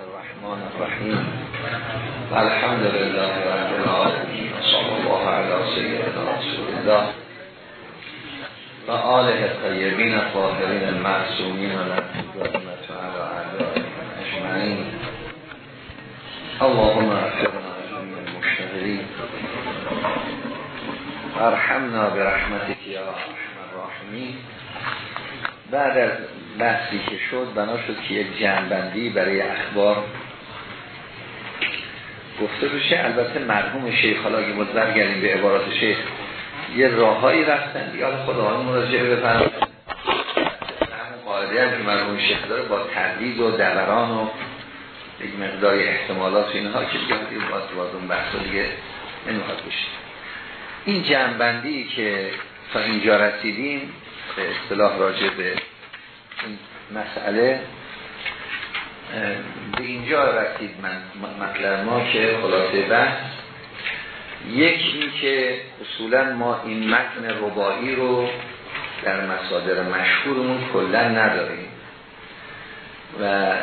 الرحمن الرحیم. الحمد لله رب العالمین صلی الله علی سیدنا رسول الله و آله طیبین الطاهرین المعصومین و لطفت علی اعدائهم اجمعین. اللهم افرنا جميع المشتغلین. ارحمنا برحمتك یا ارحم الراحمین. بعد از بحثی که شد بنا شد که یک جنبندی برای اخبار گفته بشه. البته مرحوم شیخ حالا اگه باز برگردیم به عبارات شیخ یه راههایی رفتن. حالا خدا آن مراجعه بفرمایید قاعده هم که مرحوم شیخ داره با تردید و دوران و یک مقداری احتمالات اینها که دیگه باز اون بحث دیگه نمی‌خواد بشه. این جنبندی که تا اینجا رسیدیم به اصطلاح راجع به این مسئله به اینجا رسید من مطلب ما که خلاصه بحث. یک این که اصولا ما این متن ربایی رو در مصادر مشهورمون کلا نداریم. و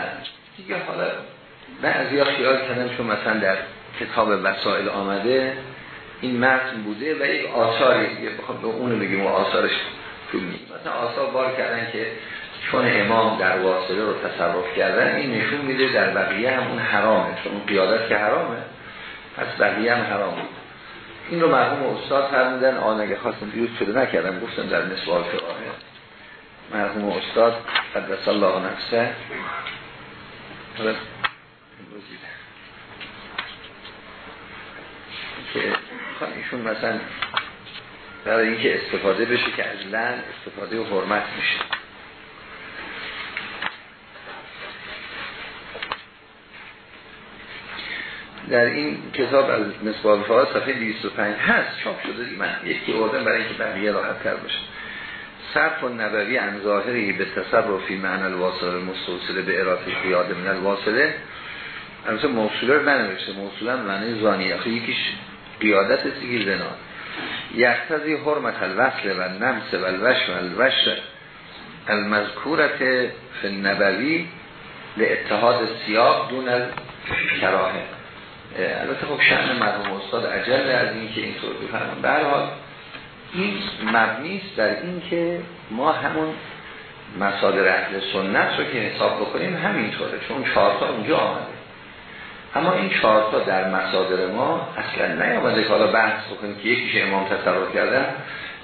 دیگه حالا بعضی ها خیال کردن چون مثلا در کتاب وسائل آمده این متن بوده و یک آثاری بخواد به اونو بگیم و آثارش طول مثلا آثار بار کردن که چون امام در واصله رو تصرف کردن این نشون میده در بقیه هم اون حرامه. چون قیادت که حرامه پس بقیه هم حرام بود. این رو مرحوم استاد فرمودن آن اگه خواستم دیروز شده نکردم گفتم در نسوال فقاهه مرحوم استاد قدس الله نفسه. که ایشون مثلا برای اینکه استفاده بشه که از لن استفاده و حرمت میشه. در این کتاب از نسباب فواد صفحه 205 هست چاپ شده من یکی آوردم برای اینکه بقیه راحت تر باشه. صرف و نبوی عن ظاهری به تصرفی معنی الواصله مستوصله به اراده قیاد من الواصله. البته موصوله رو ننوشته موصولا معنی زانی آخه یکیش قیادت سیگی زنا. یختزی حرمت الوصل و نمس و الوش و الوش المذکورت فی النبوی لاتحاد سیاق دون الکراهه. البته خب شأن مرحوم استاد عجل از این که اینطور بفرمان هر حال این مبنی است در این که ما همون مصادر اهل سنت رو که حساب بکنیم همینطوره چون چهارتا اونجا آمده. اما این چهارتا در مصادر ما اصلا نیامده که حالا بحث بکنیم که یکیش امام تصرف کردن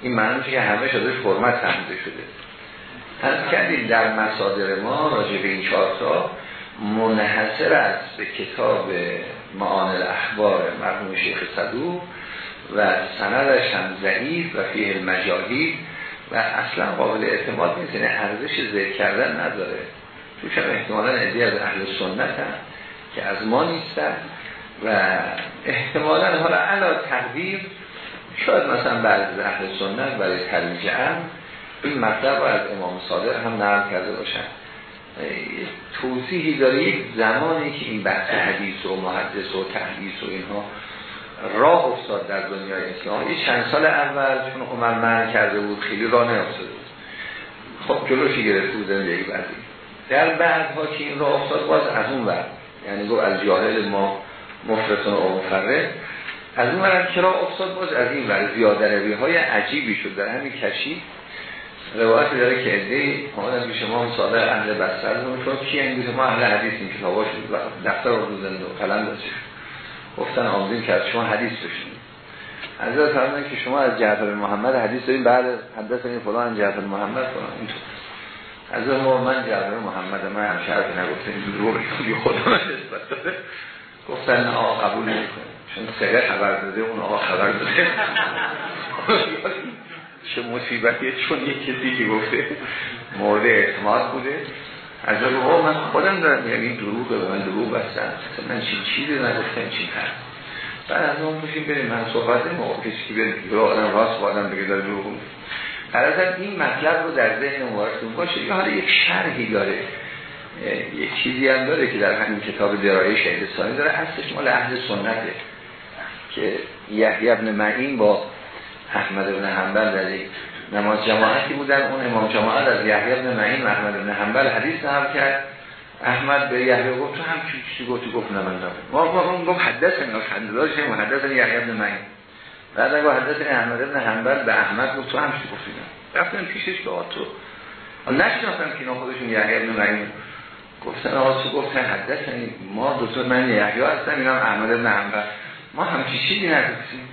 این معنی که همه شدهش حرمت فهمیده شده. از کردیم در مصادر ما راجع به این چهارتا منحصر است به کتاب معان الاخبار مرحوم شیخ صدوق و سندش هم ضعیف و فیه المجاهید و اصلا قابل اعتماد نیست. یعنی ارزش ذکر کردن نداره. توش هم احتمالا ادیه از اهل سنت هم که از ما نیستن و احتمالا حالا علا تقدیر شاید مثلا بعض از اهل سنت برای ترویج هم این مطلب رو از امام صادق هم نقل کرده باشن. توضیحی داره یک زمانی که این بحث حدیث و محدث و تحدیث و اینها راه افتاد در دنیای اسلام. یه چند سال اول چون عمر من کرده بود خیلی راه نیافتاده بود. خب جلوشی گرفته بودن یک بعدی در بعدها که این راه افتاد باز از اون بعد یعنی گفت از جاهل ما مفرسان و مفرد از اون که راه افتاد؟ باز از این بعد زیاده های عجیبی شد. در همین کشی روایت داره که ادهی آمدن به شما صادق اهل بستر رو کی این ما اهل حدیث این کتاباش دفتر رو روزن و قلم داشت گفتن آمدین که از شما حدیث بشنید حضرت فرمودن که شما از جعفر محمد حدیث دارین. بعد حدث این فلان جعفر محمد فلان. اینطور. حضرت ما من جعفر محمد من هم شرف نگفتم این دروغ بی خدا من نسبت داده. گفتن آقا قبول نمی‌کنه چون سگه خبر داده اون آقا خبر داده. چه مصیبتیه چون یک کسی که گفته. مورد اعتماد بوده. از رو من خودم دارم یعنی دروغه به من دروغ بستن. من چی چیزی نگفتم چی هست بعد از اون میشیم بریم من صحبت ما کسی که بریم آدم راست با آدم بگه داره دروغ قرار این مطلب رو در ذهن مبارکتون باشه. یا حالا یک شرحی داره. یک چیزی هم داره که در همین کتاب درایه شهدستانی داره. هستش مال اهل سنته که یحیی ابن معین با احمد بن حنبل در نماز جماعتی بودن. اون امام جماعت از یحیی بن معین و احمد بن حنبل حدیث نقل کرد. احمد به یحیی گفت تو هم چی گفتی؟ گفت نه من ما ما گفت نه حدثنی یحیی بن معین. بعد اگه حدثنی احمد بن حنبل به احمد گفت تو هم چی گفتی؟ نه رفتن پیشش که تو نشناختم که اینا خودشون یحیی بن معین گفتن آقا تو گفتن حدثنی ما دو من یحیی هستم اینا احمد بن حنبل. ما هم چیزی نگفتیم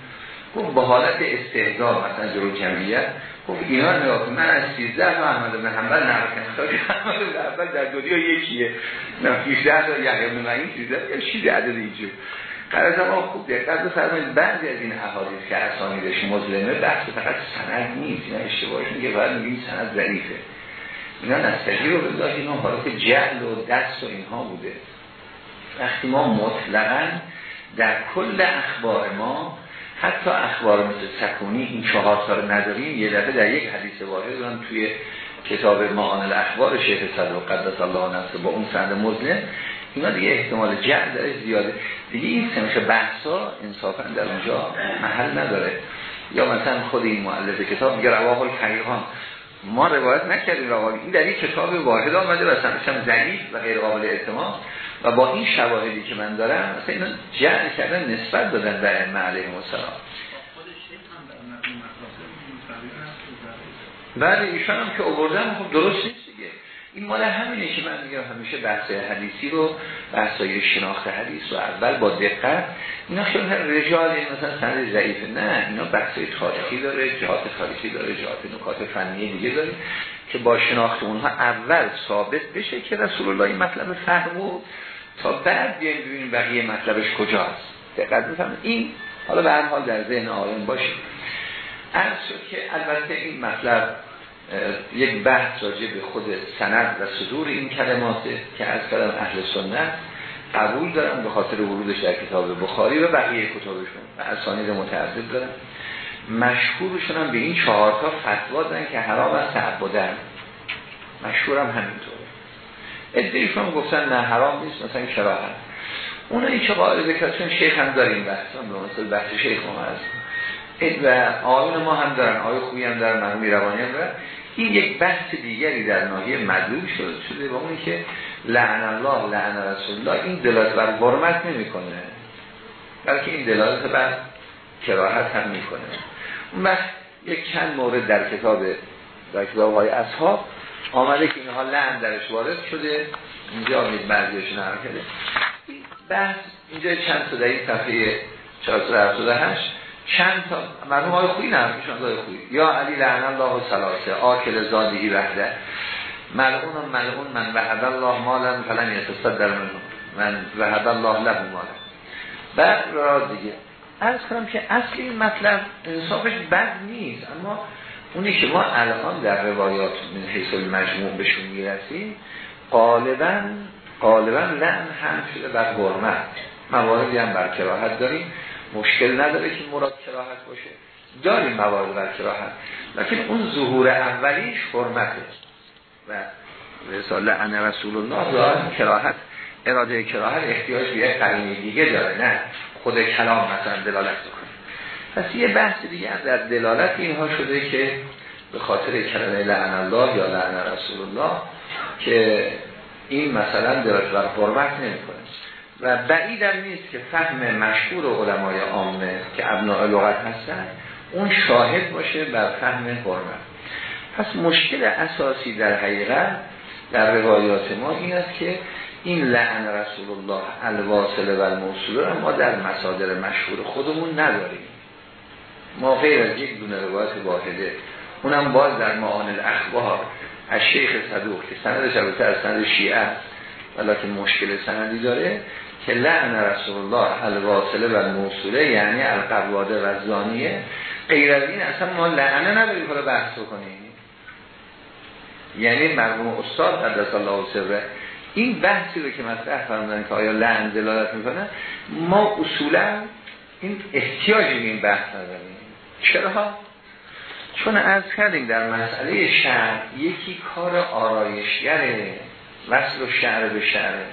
گفت به حالت استهزا مثلا جلو جمعیت گفت اینا نگاه من از 13 تا احمد بن حنبل کردم تا احمد بن حنبل در دنیا یکیه. نه 18 تا یحیی بن معین 13 یا چیز عدد قرار ما خوب دقت بفرمایید بعضی از این احادیث که اسانیدش مظلمه بحث فقط سند نیست اینا اشتباهش میگه باید میگیم سند ضعیفه. اینا نستجیر رو بذار اینا حالت جعل و دست و اینها بوده. وقتی ما مطلقا در کل اخبار ما حتی اخبار مثل سکونی این چهار سال نداریم یه دفعه در یک حدیث واحد هم توی کتاب معان الاخبار شیخ صدر قدس الله نفسه با اون سند مزنه اینا دیگه احتمال جعل داره زیاده. دیگه این سنخ بحثا انصافا در اونجا محل نداره. یا مثلا خود این معلف کتاب میگه رواه الفقیهان. ما روایت نکردیم رواه. این در این کتاب واحد آمده و سنشم ضعیف و غیر قابل اعتماد. و با این شواهدی که من دارم مثلا اینا جعل کردن نسبت دادن به ائمه علیهم بعد ایشان هم که آوردن خب درست نیست. این مال همینه که من میگم همیشه بحث حدیثی رو بحثای شناخت حدیث رو اول با دقت. اینا خیلی رجال مثلا سند ضعیفه نه اینا بحثای تاریخی داره جهات تاریخی داره جهات نکات فنی دیگه داره که با شناخت اونها اول ثابت بشه که رسول الله این مطلب فهمو تا بعد بیایم ببینیم بقیه مطلبش کجاست. دقت بفهمید این حالا به هر حال در ذهن آیان باشه. عرض شد که البته این مطلب یک بحث راجع به خود سند و صدور این کلماته که از کلم اهل سنت قبول دارن به خاطر ورودش در کتاب بخاری و بقیه کتابشون. و اسانید متعدد دارن مشهورشون هم به این چهارتا فتوا دادن که حرام از تعبدن. مشهورم همینطوره. ادهیشون گفتن نه حرام نیست مثلا کراهت اونایی که قائل چون شیخ هم داریم بحث مثل بحث شیخ ما هست. و آیون ما هم دارن آیه خوبی هم دارن مرحومی روانی هم دارن. این یک بحث دیگری در ناحیه مدلول شده شده و اون که لعن الله لعن رسول الله این دلالت بر حرمت نمی‌کنه. بلکه این دلالت بر کراهت هم می‌کنه. اون وقت یک چند مورد در کتاب در کتاب های اصحاب آمده که اینها لعن درش وارد شده. اینجا امید بعضیش نرم کرده. بحث اینجا چند تا در این صفحه 478 چند تا مرحوم های خویی نرمشان های خویی. یا علی لعن الله و سلاسه آکل زادهی وحده. ملعون و ملعون من وحد الله مالا فلن در من من وحد الله له مالا. بعد را دیگه. ارز کنم که اصل این مطلب انصافش بد نیست اما اونی که ما الان در روایات من حیث المجموع بهشون می‌رسیم غالبا غالبا لعن هم شده بر حرمت. مواردی هم بر کراهت داریم. مشکل نداره که مراد کراهت باشه. داریم موارد بر کراهت. لیکن اون ظهور اولیش حرمته. و رسال لعن رسول الله داره کراهت اراده کراهت احتیاج به یک قرینه دیگه داره نه. خود کلام مثلا دلالت کنه پس یه بحث دیگه در دلالت اینها شده که به خاطر کلمه لعن الله یا لعن رسول الله که این مثلا دلالت بر حرمت نمی‌کنه. و بعیدم نیست که فهم مشهور علمای عامه که ابناء لغت هستن اون شاهد باشه بر فهم حرمت. پس مشکل اساسی در حقیقت در روایات ما این است که این لعن رسول الله الواصله و الموصوله ما در مصادر مشهور خودمون نداریم. ما غیر از یک دونه روایت واحده. اونم باز در معان الاخبار. از شیخ صدوق که سندش البته از سند شیعه است ولیکن مشکل سندی داره. که لعن رسول الله الواصله و الموصوله یعنی القواده و زانیه غیر از این اصلا ما لعنه نداریم حالا بحث کنیم یعنی مرحوم استاد قدس الله سره این بحثی رو که مطرح فرمودن که آیا لعن دلالت می‌کنه ما اصولا این احتیاجی به این بحث نداریم. چرا؟ چون از کردیم در مسئله شهر یکی کار آرایشگره وصل و شهر به شهره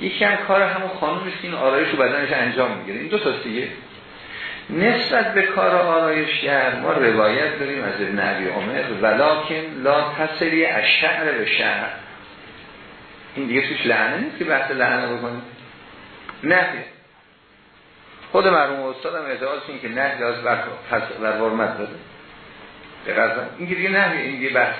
یکی هم کار همون خانومش این آرایش رو بدنش انجام می‌گیره. این دو تا دیگه. نسبت به کار آرایشگر ما روایت داریم از ابن عبی عمر ولیکن لا تصلی از شعر به شعر. این دیگه توش لعنه نیست که بحث لعنه بکنیم. نه. خود مرحوم استاد هم اعتقاد این که نه لازم بر بر حرمت بده. دقیقاً این که دیگه نه این دیگه بحث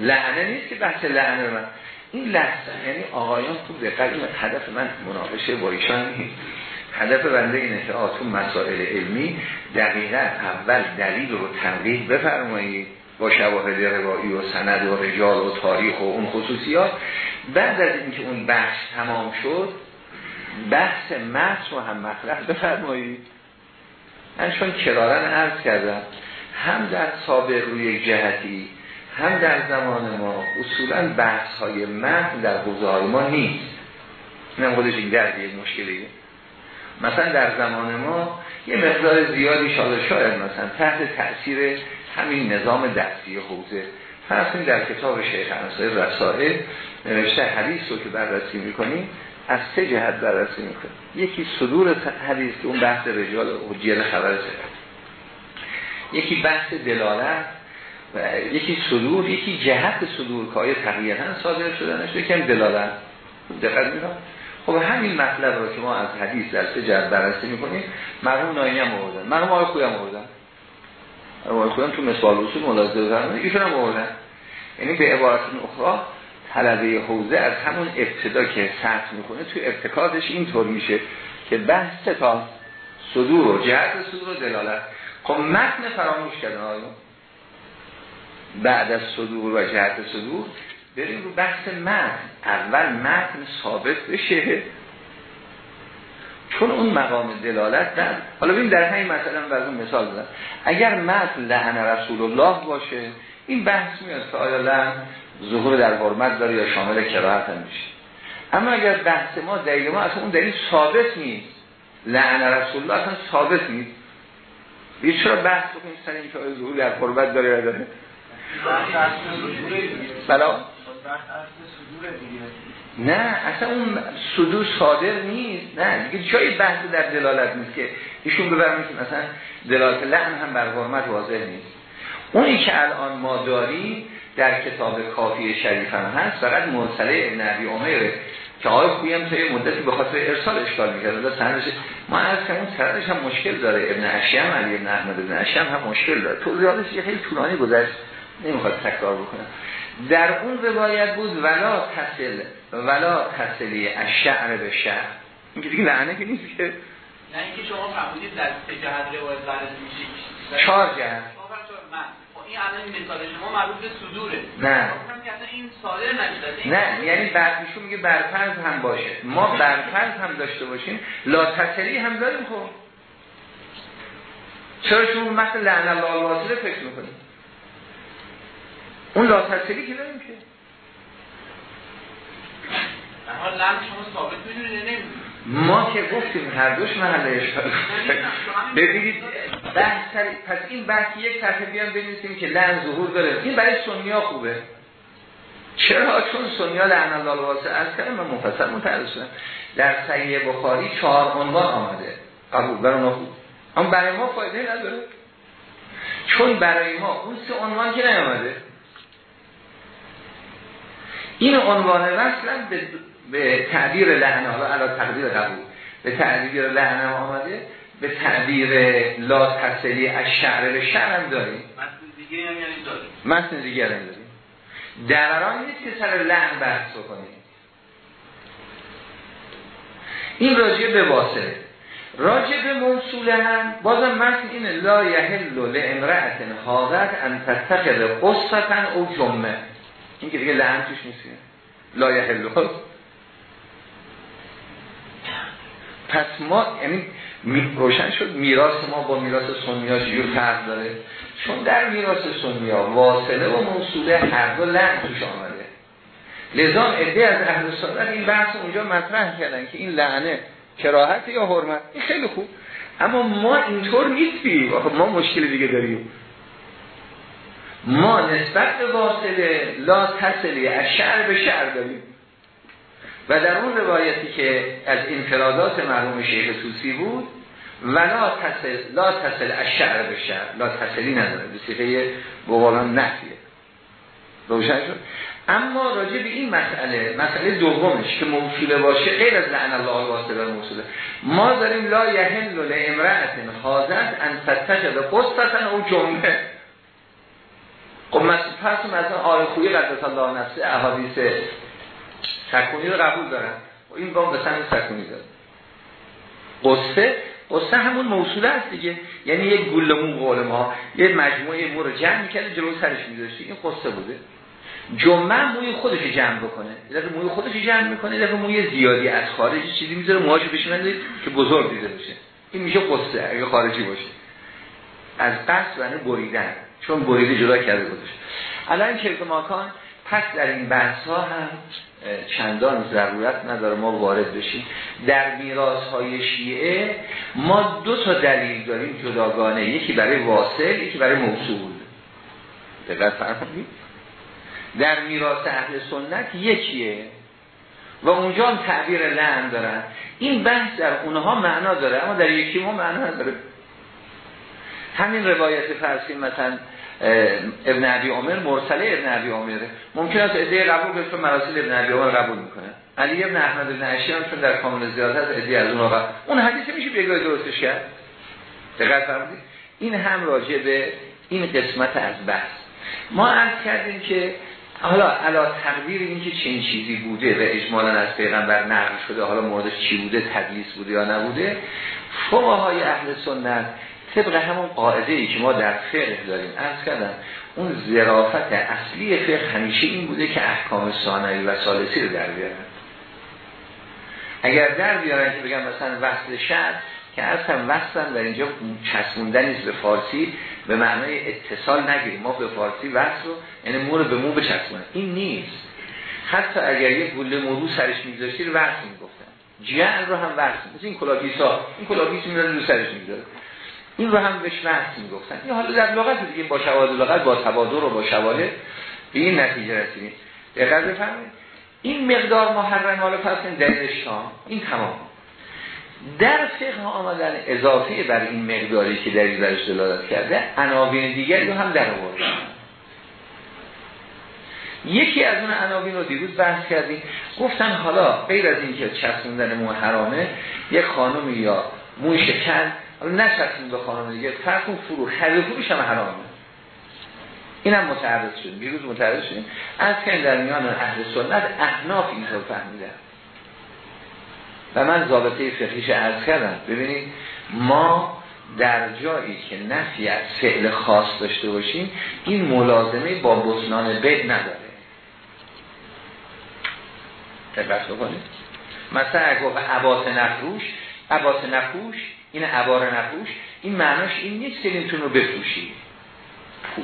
لعنه نیست که بحث لعنه من. این لحظه یعنی آقایان خوب دقیق هدف من مناقشه با ایشان نیست. هدف بنده اینه که آتون مسائل علمی دقیقا اول دلیل رو تنقیح بفرمایید با شواهد روایی و سند و رجال و تاریخ و اون خصوصیات. بعد از اینکه اون بحث تمام شد بحث متن رو هم مطرح بفرمایید. من چون کرارن عرض کردم هم در سابق روی جهتی هم در زمان ما اصولا بحث های متن در حوزه ما نیست. اینم خودش این دردی مشکلیه. مثلا در زمان ما یه مقدار زیادی شاید شاید مثلا تحت تأثیر همین نظام دستی حوزه. فرض در کتاب شیخ انصاری رسائل نوشته حدیث رو که بررسی می‌کنیم از سه جهت بررسی می‌کنیم. یکی صدور حدیث که اون بحث رجال حجیل خبر یکی بحث دلالت. یکی صدور یکی جهت صدور که آیا تقییتا صادر شدنش یکی هم دلالت. دقت می‌کنم. خب همین مطلب رو که ما از حدیث در سه جهت بررسی می‌کنیم مرحوم ناینی هم آوردن. مرحوم آقای خوی هم آوردن. آقای خوی تو مثال اصول ملاحظه فرمودن ایشون هم آوردن. یعنی به عبارت اخرى طلبه حوزه از همون ابتدا که سطح می‌کنه تو ابتکارش اینطور میشه که بحث تا صدور و جهت صدور و دلالت. خب متن فراموش کردن آیا بعد از صدور و جهت صدور بریم رو بحث متن. اول متن ثابت بشه. چون اون مقام دلالت در حالا ببین در همین مثلا برای مثال بزن اگر متن لعن رسول الله باشه این بحث میاد که آیا لعن ظهور در حرمت داره یا شامل کراهت هم میشه. اما اگر بحث ما دلیل ما اصلا اون دلیل ثابت نیست. لعن رسول الله اصلا ثابت نیست. چرا بحث بکنیم سر این که آیا ظهور در حرمت داره یا داره بلا نه اصلا اون صدور صادر نیست. نه دیگه جای بحث در دلالت نیست که ایشون ببرمید که مثلا دلالت لعن هم بر حرمت واضح نیست. اونی که الان ما داریم در کتاب کافی شریف هم هست فقط مرسله ابن عبی عمره که آقای خویی هم تا مدتی به خاطر ارسال اشکال می‌کرد. ما از که اون سندش هم مشکل داره. ابن اشیم علی ابن احمد ابن اشیم هم مشکل داره. توضیحاتش یه خیلی طولانی گذشت. نمی‌خواد تکرار بکنم. در اون روایت بود ولا تصل ولا تصلی از شعر به شعر. این که دیگه لعنه که نیست که. نه اینکه شما فهمیدید در سه جهت روایت بررسی میشه چهار جهت. این الان مثال شما مربوط به صدوره. نه. این صادر نشده. نه یعنی بعدشون میگه برفرض هم باشه. ما برفرض هم داشته باشیم. لا تصلی هم داریم خب. چرا شما مثل لعن الله الواصله فکر می‌کنیم اون لا تصلی که داریم که ما که گفتیم هر دوش محل اشکال ببینید بحث پس این بحث یک صفحه بیان بنویسیم که لعن ظهور داره. این برای سنیا خوبه. چرا؟ چون سنیا لعن الله از کردم من مفصل متعرض در صحیح بخاری چهار عنوان آمده. قبول برای ما خوب. اما برای ما فایده نداره. چون برای ما اون سه عنوان که نیامده. این عنوان وصلا به به تعبیر لعنه حالا علا تقدیر قبول. به تعبیر لعنه آمده. به تعبیر لا تصلی از شعر به شعر هم داریم. متن دیگه هم یعنی داریم. دراران نیست که سر لعن بحث کنیم این راجع به واسه راجع به موصول هم بازم متن اینه لا یحل لامرأت حاضر ان تتخذ قصتا او جمعه. این که دیگه لعن توش نیست لا یحل پس ما یعنی روشن شد میراث ما با میراث سنی ها چجور فرق داره. چون در میراث سنی ها واصله و موصوله هر دو لعن توش آمده. لذا عده از اهل سنت این بحث اونجا مطرح کردن که این لعنه کراهت یا حرمت؟ این خیلی خوب. اما ما اینطور نیستیم. ما مشکل دیگه داریم. ما نسبت به واصله لا تصلی از شعر به شعر داریم. و در اون روایتی که از انفرادات مرحوم شیخ توسی بود ولا تصل لا تصل از شعر به شعر. لا تصلی نداره به صیغه بوالان نفیه. روشن شد؟ اما راجع به این مسئله مسئله دومش که موصوله باشه غیر از لعن الله واسطه و موصوله. ما داریم لا یحل لامرأة حاضر ان تتخذ قصتا او جمله خب پس مثلا آل خویی قدس الله نفسه احادیث سکونی رو قبول دارن و این با به سن سکونی داره. قصه قصه همون موصوله است دیگه. یعنی یک گلمون قول ما یه مجموعه مو رو جمع می‌کنه جلو سرش میذاشتی. این قصه بوده. جمعه موی خودش جمع بکنه. یه دفعه موی خودش جمع می‌کنه یه دفعه موی زیادی از خارج چیزی می‌ذاره موهاشو بشونن که بزرگ دیده بشه. این میشه قصه اگه خارجی باشه. از قصد بریدن. چون بریده جدا کرده بودش. الان که ماکان پس در این بحث ها هم چندان ضرورت نداره ما وارد بشیم. در میراث های شیعه ما دو تا دلیل داریم جداگانه. یکی برای واصل یکی برای موصول. دقت فرمودید؟ در میراث اهل سنت یکیه و اونجا تعبیر لعن دارن. این بحث در اونها معنا داره اما در یکی ما معنا نداره. همین روایت فرسی مثلا ابن عبی عمر مرسله ابن عبی عمره ممکن است ادعای قبول چون مراسل ابن عبی عمر قبول می‌کنه. علی ابن احمد ابن عشی هم چون در کامل زیادت هست ادعای از اون آقا. اون حدیث میشه بگاه درستش کرد؟ دقیق فرمودید این هم راجع به این قسمت از بحث. ما عرض کردیم که حالا علا تقدیر این که چنین چیزی بوده و اجمالا از پیغمبر نقل شده حالا موردش چی بوده تدلیس بوده یا نبوده های اهل سنت طبق همون قاعده ای که ما در فقه داریم از کردم اون ظرافت اصلی فقه همیشه این بوده که احکام ثانوی و سالسی رو در بیارن. اگر در بیارن که بگم مثلا وصل شد که اصلا وصل در اینجا چسبوندن به فارسی به معنای اتصال نگیریم. ما به فارسی وصل رو یعنی مو رو به مو بچسبونن. این نیست. حتی اگر یه گله مو رو سرش میگذاشتی رو وصل می‌گفتن. جعل رو هم وصل مثل این کلاه‌گیسا این کلاه‌گیس می‌ذاره رو سرش می‌ذاره این رو هم بهش وصل می‌گفتن. این حالا در لغت دیگه با شواهد لغت با تبادر و با شواهد به این نتیجه رسیدیم. دقت بفرمایید. این مقدار محرم حالا پس این دلیل شام این تمام. در فقه آمدن اضافه بر این مقداری که در این دلالت کرده عناوین دیگری رو هم در آوردن. یکی از اون عناوین رو دیروز بحث کردیم. گفتن حالا غیر از اینکه چسبوندن مو حرامه یک خانم یا موی شکن حالا نشستیم به خانم دیگه فرق فرو خرید فروش هم حرامه این هم متعرض شدیم بیروز متعرض شدیم از که در میان اهل سنت احناف اینطور فهمیدن. و من ضابطه فقهیش عرض کردم ببینید ما در جایی که نفی از فعل خاص داشته باشیم این ملازمه با بطنان بیت نداره. دقت بکنید. مثلا گفت عباس نفروش عباس نفروش این عبار نفروش این معناش این نیست که نمیتون رو بفروشی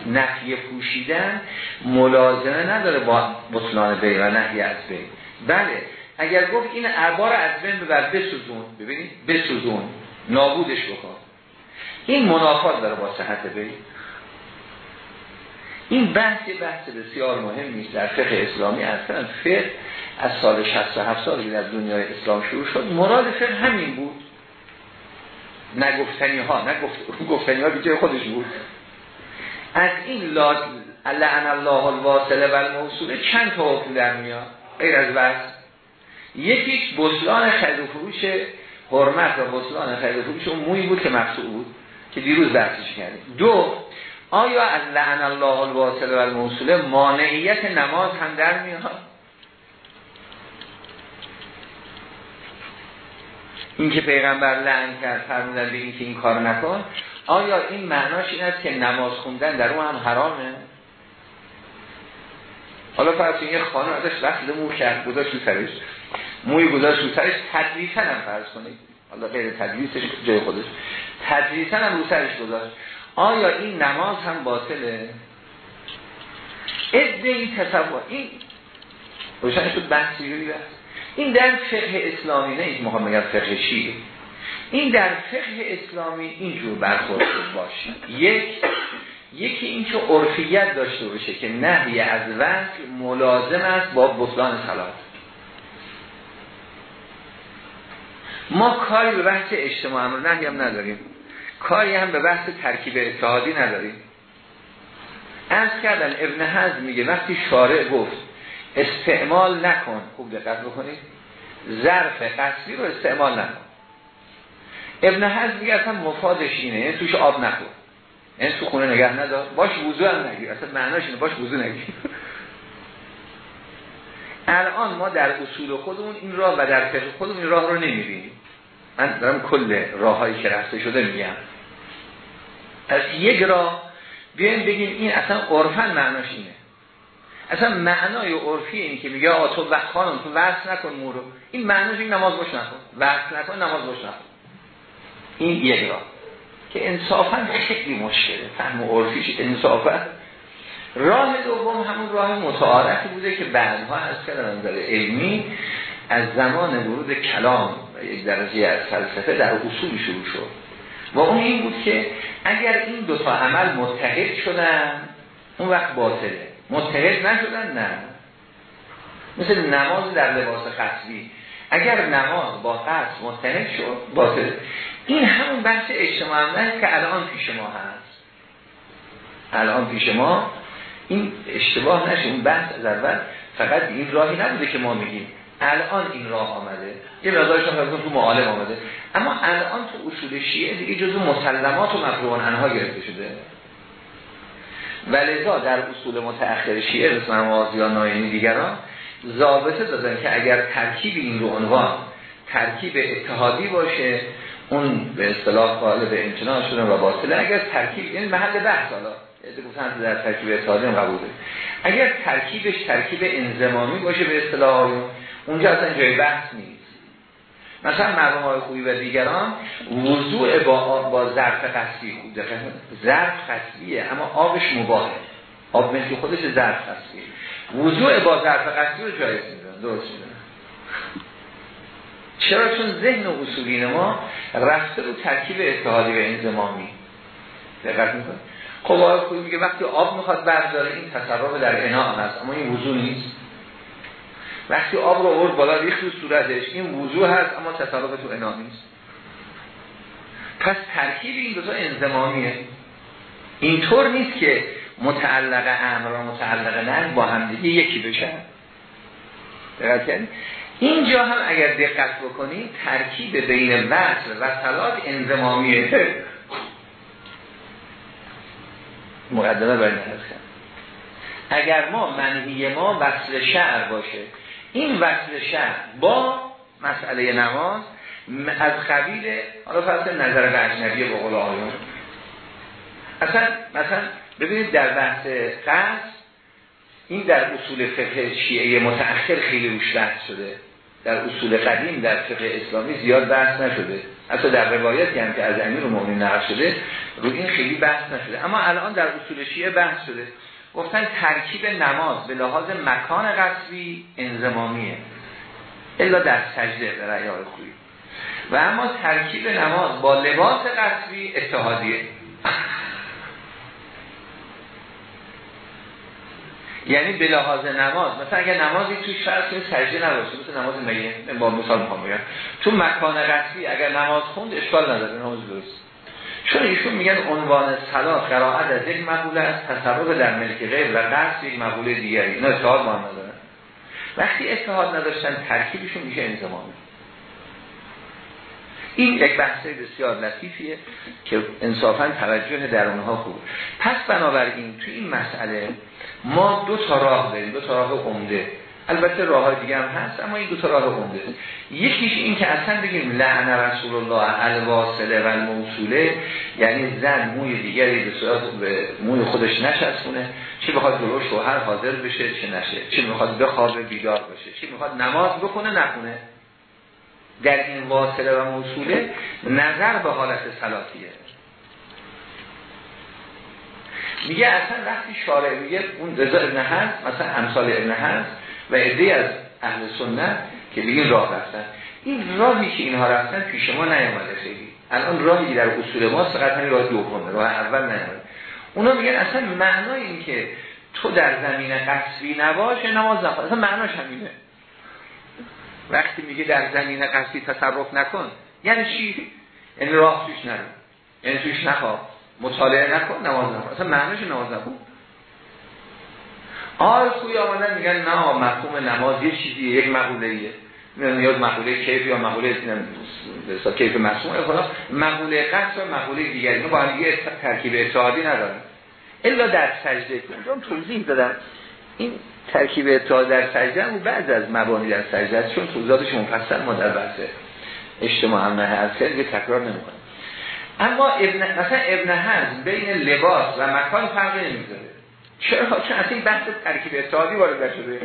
نفی پوشیدن ملازمه نداره با بطلان بی و نهی از بی بله اگر گفت این عبار از بین ببر بسوزون. ببینید بسوزون. نابودش بکن. این منافات داره با صحت بی. این بحث بحث بسیار مهم نیست در فقه اسلامی. اصلا فقه از سال 67 سال که در دنیای اسلام شروع شد. مراد فقه همین بود نگفتنی ها نگفت گفتنی ها بیجای خودش بود. از این لعن الله الواصله و الموصوله چند تا حکم در میاد؟ غیر از بس یکیش بسلان و فروش حرمت و بسلان و فروش اون موی بود که مقصود بود که دیروز بحثش کردیم. دو آیا از لعن الله الواصله و الموصوله مانعیت نماز هم در میاد؟ این که پیغمبر لعن کرد فرمودن به این که این کار نکن. آیا این معناش این است که نماز خوندن در اون هم حرامه؟ حالا فرض یه خانم ازش وصل مو کرد گذاشت رو سرش. موی گذاشت رو سرش تدریسا هم فرض کنید. حالا غیر تدریسش جای خودش. تدریسا هم رو سرش گذاشت. آیا این نماز هم باطله؟ ادهی تصور. این روشن شد بحثی روی بحث این در فقه اسلامی نه این می‌خوام بگم فقه شیعه. این در فقه اسلامی اینجور برخورد باشه یک یکی این که عرفیت داشته باشه که نهی از وصل ملازم است با بطلان صلات. ما کاری به بحث اجتماع امر نهی هم نداریم. کاری هم به بحث ترکیب اتحادی نداریم. از کردن ابن حزم میگه وقتی شارع گفت استعمال نکن. خوب دقت بکنید ظرف قصبی رو استعمال نکن. ابن حزم میگه اصلا مفادش اینه. یعنی توش آب نخور. این یعنی تو خونه نگه ندار. باش وضو هم نگیر. اصلا معناش اینه. باش وضو نگیر. الان ما در اصول خودمون این راه و در فقه خودمون این راه رو نمی‌بینیم. من دارم کل راههایی که رفته شده میگم. از یک راه بیایم بگیم این اصلا عرفا معناش اینه. اصلا معنای عرفی این که میگه آقا تو خانم تو وصل نکن مورو این معناش این نماز باش نکن. وصل نکن نماز باش نکن. این یک راه. که انصافا خیلی مشکله. فهم عرفیش انصافا. راه دوم همون راه متعارفی بوده که بعدها از کردن در علمی از زمان ورود کلام یک درجه از فلسفه در اصول شروع شد. و اون این بود که اگر این دوتا عمل متحد شدن اون وقت باطله. متحد نشدن نه. مثل نماز در لباس قصبی. اگر نماز با قصد متحد شد باطل. این همون بحث اجتماع که الان پیش ما هست. الان پیش ما این اشتباه نشه اون بحث از اول فقط این راهی نبوده که ما میگیم. الان این راه آمده. یه مقدارش هم تو معالم آمده. اما الان تو اصول شیعه دیگه جزو مسلمات و مفروان انها گرفته شده. ولذا در اصول متأخر شیعه مثل موازی نایمی دیگران ضابطه دادن که اگر ترکیب این رو عنوان ترکیب اتحادی باشه اون به اصطلاح قائل به امتناع شدن و باطله. اگر ترکیب یعنی محل بحث حالا گفتن در ترکیب اتحادی هم قبوله اگر ترکیبش ترکیب انزمامی باشه به اصطلاح اونجا اصلا جای بحث نیست. مثلا مرموم های خوبی و دیگران وضوع با با ظرف قصبی خود ظرف قصبیه اما آبش مباهه. آب مثل خودش ظرف قصبیه وضوع با ظرف قصبی رو جایز می‌دونن. درست می‌دونن چرا؟ چون ذهن و اصولین ما رفته رو ترکیب اتحادی و انزمامی دقت می‌کنه خب آقای میگه وقتی آب می‌خواد برداره این تصرف در انام هست اما این وضوع نیست. وقتی آب رو آورد بالا ریخت رو صورتش. این وضوع هست اما تصرف تو انام نیست. پس ترکیب این دو تا انزمامیه. اینطور نیست که متعلق امر و متعلق نه با هم دیگه یکی بشن. اینجا هم اگر دقت بکنید ترکیب بین وصل و صلات انزمامیه. مقدمه هست اگر ما منهی ما وصل شعر باشه این وصل شعر با مسئله نماز از قبیل حالا فرض نظر به قول آیون اصلا مثلا ببینید در بحث قصد این در اصول فقه شیعه متأخر خیلی روش بحث شده. در اصول قدیم در فقه اسلامی زیاد بحث نشده. حتی در روایتی هم که از امیر و مؤمنین نقل شده رو این خیلی بحث نشده. اما الان در اصول شیعه بحث شده. گفتن ترکیب نماز به لحاظ مکان قصبی انزمامیه الا در سجده به رأی خوبی و اما ترکیب نماز با لباس قصبی اتحادیه. یعنی به لحاظ نماز مثلا اگر نمازی توش فرض سجده نباشه مثل نماز میگه با مثال می‌خوام بگم. تو مکان قصبی اگر نماز خوند اشکال نداره نماز درست. ایشون میگن عنوان صلاح قرائت از یک مقوله است تصرف در ملک غیر و قصد یک مقوله دیگری. اینا اتحاد هم ندارن. وقتی اتحاد نداشتن ترکیبشون میشه انزمامی این یک بحث بسیار لطیفیه که انصافا توجه در اونها خوب. پس بنابراین تو این مسئله ما دو تا راه داریم دو تا راه عمده. البته راه های دیگه هم هست اما این دو تا راه عمده. یکیش این که اصلا بگیم لعن رسول الله الواصله و الموصوله یعنی زن موی دیگری به صورت به موی خودش نشستونه چه بخواد جلو شوهر حاضر بشه چه نشه. چه می‌خواد بخوابه بیدار باشه. چه می‌خواد نماز بکنه نکنه در این واصله و موصوله نظر به حالت سلاتیه میگه اصلا وقتی شارع میگه اون رضا ابن هست مثلا امثال ابن هست و عده از اهل سنت که این راه رفتن. این راهی که اینها رفتن پیش ما نیامده خیلی. الان راهی در اصول ما فقط همین راه دومه راه اول نیامده اونا میگن اصلا معنای این که تو در زمین قصبی نباشه نماز نخواه اصلا معناش همینه. وقتی میگه در زمین قصبی تصرف نکن. یعنی چی؟ یعنی راه توش نرو. یعنی توش نخواه مطالعه نکن نماز نخواه اصلا معناش نماز نکن آر خوی آمدن. میگن نه مفهوم نماز یه چیزی یک مقوله ایه میاد مقوله کیف یا مقوله کیف مسموع خدا. مقوله قصد و مقوله اینو با هم ترکیب اتحادی ندارن. الا در سجده. اونجا توضیح دادن؟ این ترکیب اتحاد در سجده هم بعض از مبانی در سجده است. چون توضیحاتش مفصل ما در بحث اجتماع هم نه یه تکرار نمی‌کنه اما ابن مثلا ابن حزم بین لباس و مکان فرق نمی‌ذاره. چرا چون اصلا این بحث ترکیب اتحادی وارد شده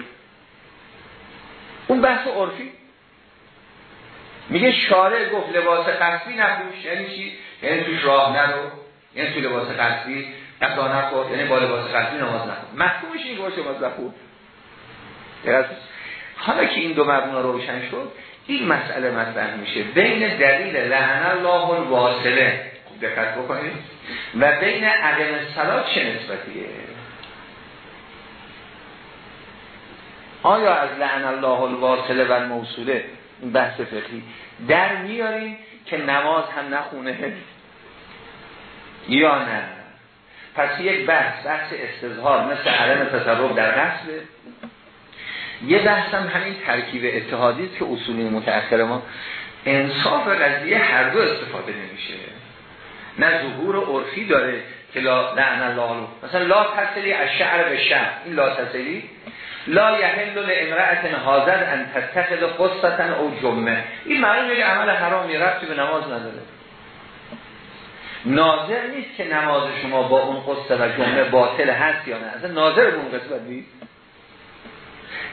اون بحث عرفی. میگه شارع گفت لباس قصبی نپوش یعنی چی؟ یعنی توش راه نرو یعنی تو لباس قصبی غذا نخور یعنی با لباس قصبی نماز نخور مفهومش این باشه نماز نخور حالا که این دو مبنا روشن شد این مسئله مطرح میشه. بین دلیل لعن الله الواصله. دقت بکنید. و بین عدم صلات چه نسبتیه؟ آیا از لعن الله الواصله و موصوله این بحث فقهی. در میاریم که نماز هم نخونه یا نه. پس یک بحث بحث استظهار مثل علم تصرف در قصده یه بحث هم همین ترکیب اتحادی که اصولی متأخر ما. انصاف قضیه هر دو استفاده نمیشه. نه ظهور عرفی داره که لا لعن الله مثلا لا تسلی از شعر به شعر این لا تسلی. لا یحل لامرأة حاضر ان تتخذ قصتا او جمعه. این معنی که عمل حرامی رفتی به نماز نداره. ناظر نیست که نماز شما با اون قصه و جمعه باطل هست یا نه. اصلا ناظر به اون قسمت نیست.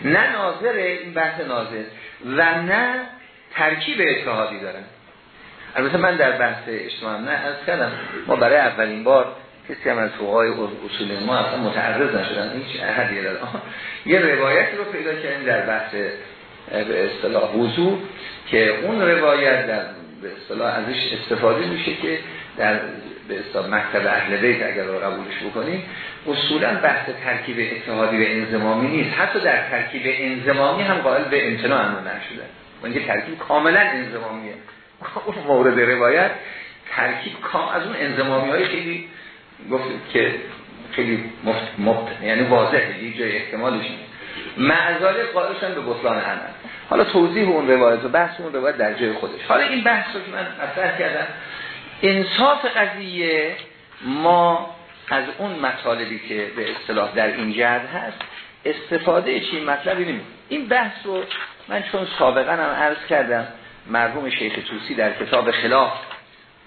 نه ناظر این بحث ناظر و نه ترکیب اتحادی دارن. البته من در بحث اجتماع نه از کردم. ما برای اولین بار کسی هم از فقهای اصول ما اصلا متعرض نشدن. هیچ احدی دارن یه روایتی رو پیدا کردیم در بحث به اصطلاح وضوع که اون روایت در به اصطلاح ازش استفاده میشه که در به اصطلاح مکتب اهل بیت اگر رو قبولش بکنیم اصولا بحث ترکیب اتحادی و انزمامی نیست. حتی در ترکیب انزمامی هم قائل به امتناع هم نشده. اینکه ترکیب کاملا انزمامیه اون مورد روایت ترکیب کام از اون انزمامی های خیلی گفت که خیلی مفت, مفت یعنی واضحه یه جای احتمالش نیست. معذاله قائلشن به بطلان عمل. حالا توضیح اون روایت و بحث اون روایت در جای خودش. حالا این بحث رو که من مطرح کردم انصاف قضیه ما از اون مطالبی که به اصطلاح در این جهت هست استفاده چی مطلبی نمید این بحث رو من چون سابقا هم عرض کردم مرحوم شیخ توسی در کتاب خلاف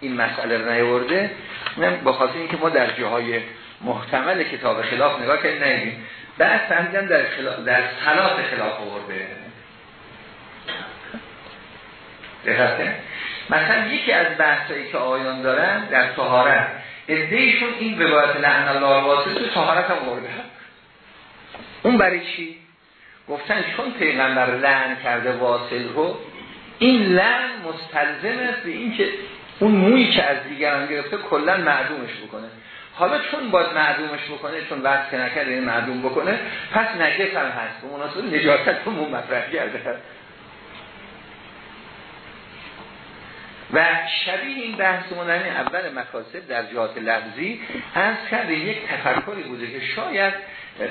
این مسئله رو نیورده. من با خاطر اینکه ما در جاهای محتمل کتاب خلاف نگاه کنیم نگیم بعد فهمیدم در خلاف در صلات خلاف آورده. دقیقه مثلا یکی از بحثایی که آیان دارن در طهارت ادهیشون این روایت لعن الله واسه تو طهارت هم ورده اون برای چی؟ گفتن چون پیغمبر لعن کرده واصل رو این لعن مستلزم است به اینکه اون مویی که از دیگران گرفته کلا معدومش بکنه. حالا چون باید معدومش بکنه چون وقت که نکرده این معدوم بکنه پس نجس هم هست. به مناسبت نجاست رو مطرح کرده. و شبیه این بحث در اول مکاسب در جهات لفظی از کرده یک تفکری بوده که شاید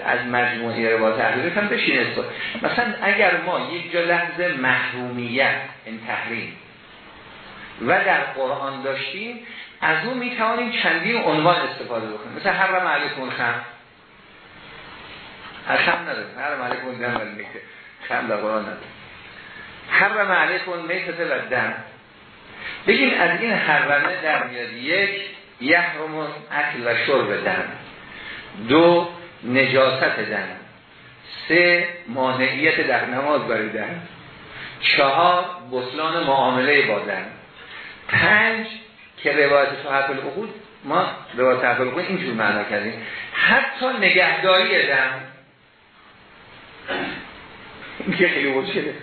از مجموعه روایت تحریف هم بشین مثلا اگر ما یک جا لفظ محرومیت این تحریم و در قرآن داشتیم از اون می‌توانیم چندین عنوان استفاده بکنیم. مثلا حرم علیکم خم خم نداره حرم علیکم دم ولی میته خم در قرآن نداره حرم علیکم میته و دم. بگیم از این حرمه در میاد یک یحرم اکل و شرب دم. دو نجاست دم. سه مانعیت در نماز برای چهار بطلان معامله با دم. پنج که روایت العقود ما روایت صحت العقود اینجور معنا کردیم. حتی نگهداری دم. این که خیلی مشکله.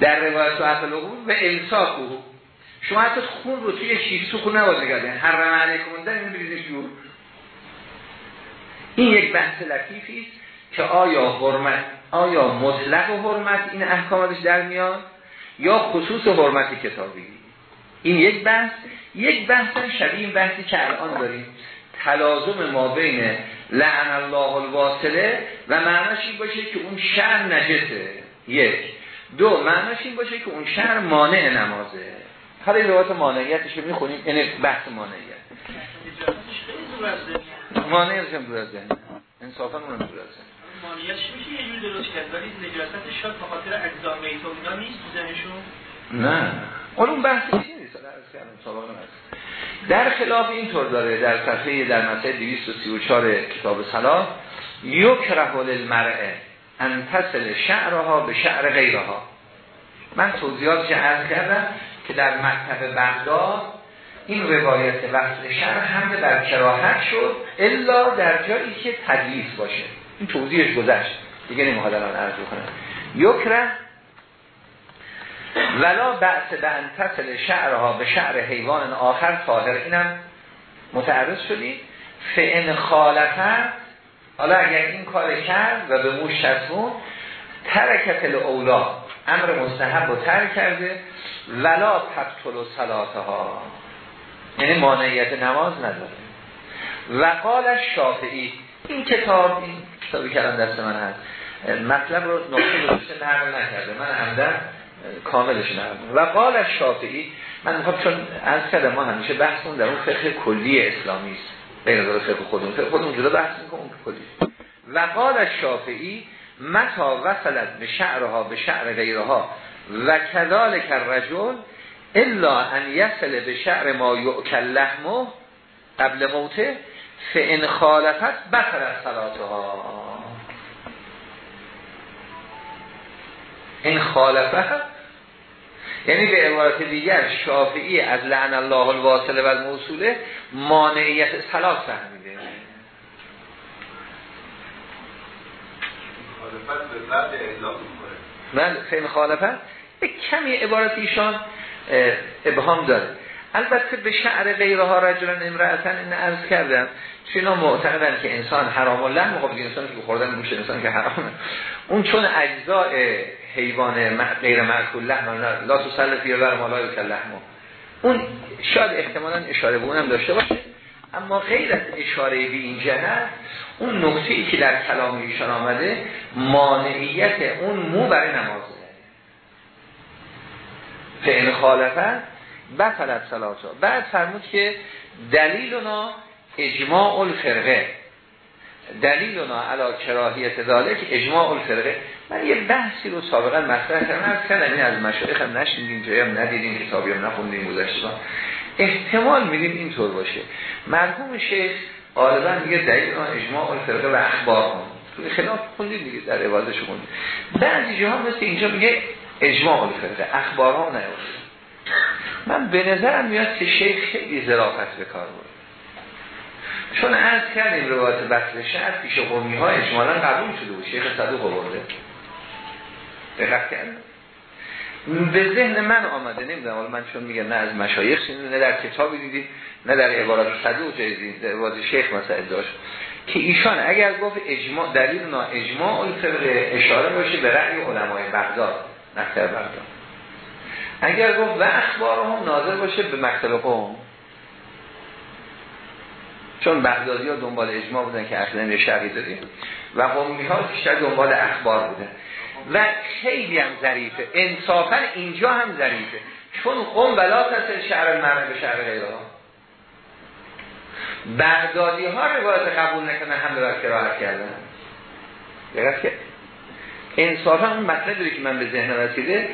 در روایت صحت العقود و انصاف شما حتی خون رو توی شیش خون نباید نگرده حرم علیکم در این بریزش جور این یک بحث لطیفی است که آیا حرمت آیا مطلق حرمت این احکاماتش در میاد یا خصوص حرمت کتابی؟ این یک بحث یک بحث شبیه این بحثی که الان داریم. تلازم ما بین لعن الله الواصله و معناش این باشه که اون شهر نجسه. یک. دو معناش این باشه که اون شهر مانع نمازه. حالا این روایت مانعیتش رو می‌خونیم یعنی بحث مانعیت. مانعیتش هم دور از ذهن. انصافا اونم دور از ذهن. مانعیتش میشه یه جور درست کرد ولی نجاستش شاید به خاطر اجزا و اینا نیست تو ذهنشون؟ نه. اون بحث نیست در خلاف اینطور داره در صفحه در مسئله 234 کتاب صلاح یکره للمرء ان تصل شعرها به شعر غیرها. من توضیحاتش عرض کردم که در مکتب بغداد این روایت وصل شعر هم در کراهت شد الا در جایی که تدلیس باشه. این توضیحش گذشت. دیگه نمی‌خواد الان عرض بکنم. یکره ولا بعث به انتصل شعرها به شعر حیوان آخر طاهر. اینم متعرض شدید فعن خالفه حالا اگر این کار کرد و به موش شسمون ترکت اولا امر مستحب رو ترک کرده ولا تبطل و ها یعنی مانعیت نماز نداره. و قال شافعی این کتاب این کتابی که دست من هست مطلب رو نقطه نقل نکرده. من همدن کاملش نقل و قال شافعی من می‌خوام چون از کردم ما همیشه بحثمون در اون فقه کلی اسلامی است. غیر از فقه خودمون. فقه خودمون جدا بحث می‌کنم اون کلی. و قال شافعی متا وصلت به شعرها به شعر غیرها؟ و کذالک الرجل الا ان یصل به شعر ما یؤکل لحمه قبل موته فان خالفت بطل صلاتها. این خالفت یعنی به عبارت دیگر شافعی از لعن الله الواصله و الموصوله مانعیت صلات فهمیده. من خیلی خالفت کمی عبارت ایشان ابهام داره. البته به شعر غیرها رجلن امرأتن این عرض کردم. چون اینا معتقدن که انسان حرام و لحم خب انسان که بخوردن گوش انسان که حرامه. اون چون اجزاء حیوان غیر معکول لحم. لا فی بر ما لا لحم اون شاید احتمالا اشاره به اونم داشته باشه اما غیر از اشاره به این جهت اون نکته ای که در کلام ایشان آمده مانعیت اون مو برای نمازه فعل خالفت بطلت صلاتا بعد فرمود که دلیلنا اجماع الفرقه. دلیلنا علا کراهیت ذالک اجماع الفرقه من یه بحثی رو سابقا مطرح کردم. از این از مشایخ هم نشنیدیم جایی هم ندیدیم کتابی هم نخوندیم گذشته. احتمال میدیم اینطور باشه. مرحوم شیخ غالبا میگه دلیل اجماع الفرقه و اخبار هم توی خلاف خوندیم دیگه در عوازش خوندیم. بعضی جاها مثل اینجا میگه اجماع الفرقه اخبار ها من به نظرم میاد که شیخ خیلی ظرافت به کار بود چون از کردیم روایت بسل شهر پیش قومی ها اجمالا قبول شده بود. شیخ صدوق برده. دقت کرد به ذهن من آمده. نمی‌دونم حالا من چون میگم نه از مشایخ نه در کتابی دیدی نه در عبارات صدوق جایزی در عبارت شیخ مثلا داشت. که ایشان اگر گفت اجماع دلیل نا اجماع الفقه اشاره باشه به رأی علمای بغداد نکتر بغداد. اگر گفت و اخبار هم ناظر باشه به مکتب قوم. چون بغدادی ها دنبال اجماع بودن که اصلا یه شرقی داریم. و قومی ها بیشتر دنبال اخبار بودن و خیلی هم ظریفه. انصافا اینجا هم ظریفه. چون قوم بلا تصل شهر مرمه به شهر غیره بغدادی ها روایت قبول نکنن هم به کراهت کردن. دقیقه که؟ انصافا اون مطلبی که من به ذهن رسیده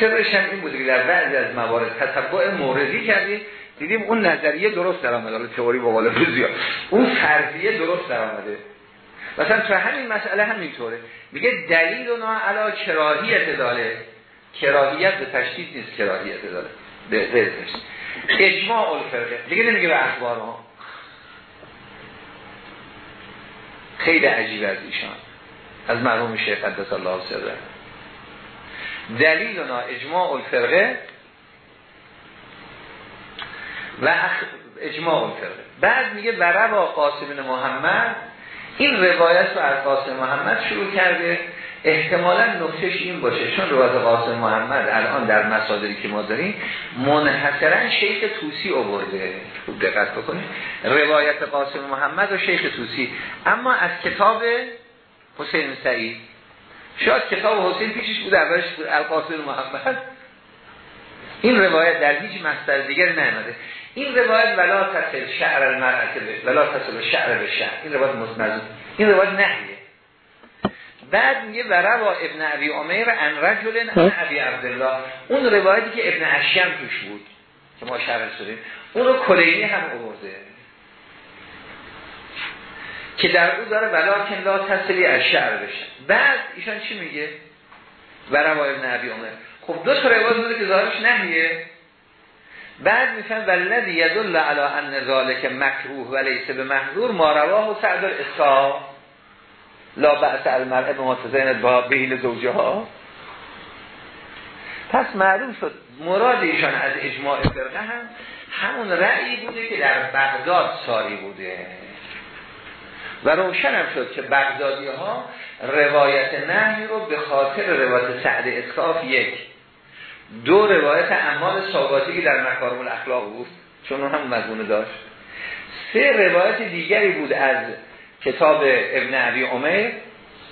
سرش هم این بوده که در بعضی از موارد تطبع موردی کردیم دیدیم اون نظریه درست در آمده. حالا تئوری با قول اون فرضیه درست در آمده. مثلا تو همین مسئله همینطوره. میگه دلیل اونا علا کراهیت داره. کراهیت به تشدید نیست کراهیت داره. به اجماع الفرقه دیگه نمیگه به اخبار ها خیلی عجیب از ایشان. از مرحوم شیخ قدس الله سره. دلیلنا اجماع الفرقه و اجماع الفرقه بعد میگه و قاسم محمد این روایت رو از قاسم محمد شروع کرده. احتمالا نقطش این باشه چون روایت قاسم محمد الان در مصادری که ما داریم منحصرا شیخ توسی آورده. خوب دقت بکنید. روایت قاسم محمد و شیخ توسی. اما از کتاب حسین سعید. شاید کتاب حسین پیشش بود اولش القاسم محمد. این روایت در هیچ مصدر دیگر نمیده این روایت ولا تصل شعر المرأة ولا تصل شعر به شعر. این روایت مزمزون این روایت نهیه. بعد میگه وروا ابن عبی عمیر ان رجل ان عبی عبدالله. اون روایتی که ابن اشیم توش بود که ما شرح شدیم اون رو کلینی هم آورده. که در او داره ولیکن لا تصلی از شعر بشه. بعد ایشان چی میگه؟ وروا ابن عبی عمر خب دو تا روایت بوده که ظاهرش نمیه. بعد میفهم ولذی یدل علی ان ذالک مکروه و لیس به محظور ما رواه و سعد الاسا لا بأس المرء به متزین با بهیل زوجه ها پس معلوم شد مراد ایشان از اجماع فرقه هم همون رأیی بوده که در بغداد ساری بوده. و روشن هم شد که بغدادی ها روایت نهی رو به خاطر روایت سعد اسکاف یک دو روایت اعمال ثاباتی که در مکارم الاخلاق بود چون هم مضمون داشت. سه روایت دیگری بود از کتاب ابن عبی عمر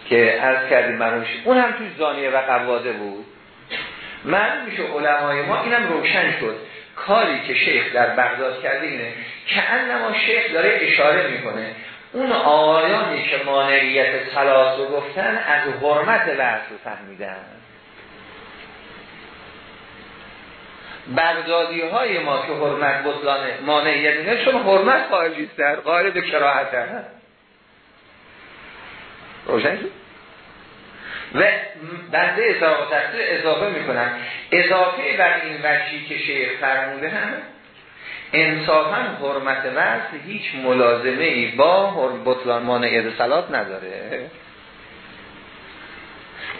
که از کردیم مرموش اون هم توی زانیه و قواده بود. معلوم میشه علمای ما اینم روشن شد. کاری که شیخ در بغداد کرده اینه که انما شیخ داره اشاره می‌کنه. اون آقایانی که مانعیت سلاس رو گفتن از حرمت رو فهمیدن. بغدادی های ما که حرمت بطلان مانعیت اینه چون حرمت قائل در قائل به کراحت هست روشن و بنده اضافه تفسیر اضافه می‌کنم. اضافه بر این وجهی که شیخ فرموده هم انصافا حرمت وصل هیچ ملازمه ای با بطلان مانعیت سلات نداره.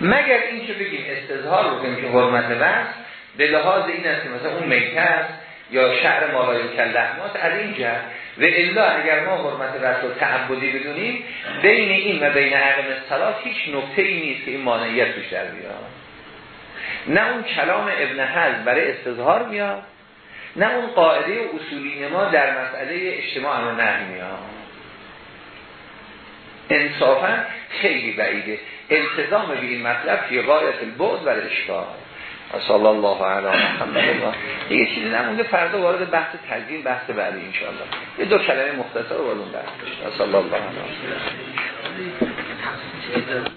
مگر این که بگیم استظهار بکنیم که حرمت وصل به لحاظ این است که مثلا اون میکه یا شعر مالای کلحمات از این جهت و الا اگر ما حرمت رسول تعبدی بدونیم بین این و بین عقم صلات هیچ نکته ای نیست که این مانعیت توش در بیاد. نه اون کلام ابن حزم برای استظهار میاد نه اون قاعده و اصولی ما در مسئله اجتماع رو نه میاد. انصافا خیلی بعیده. التزام به این مطلب فی غایت البعد و الاشکال. صلی الله علی محمد. دیگه چیزی نمونده فردا وارد بحث تزیین بحث بعدی انشاءالله. یه دو کلمه مختصر وارد بحث صلی الله علی محمد